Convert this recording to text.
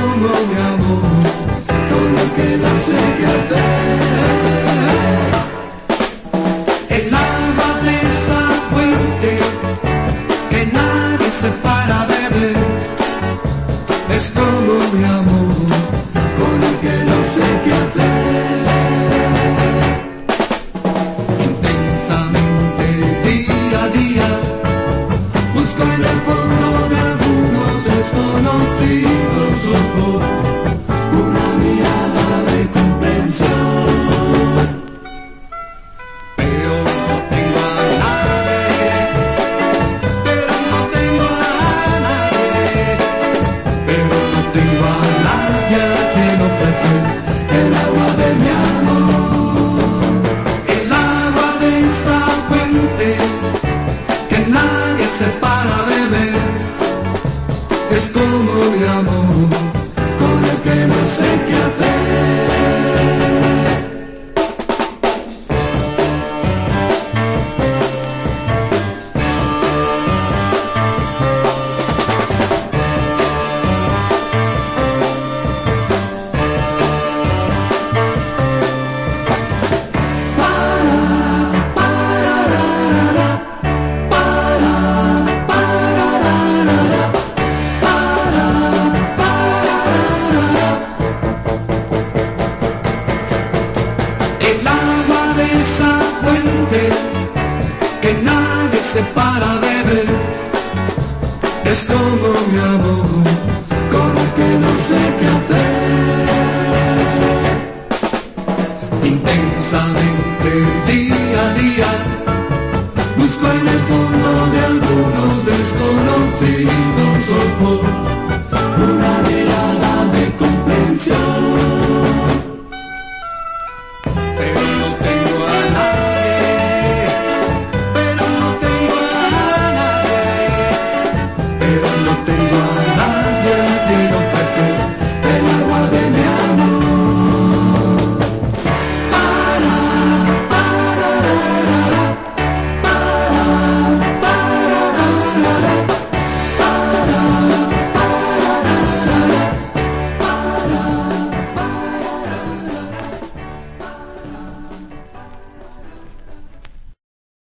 como mi amor, con lo que no sé qué hacer. El agua de esa fuente, que nadie se sepa. eres como escondo-me a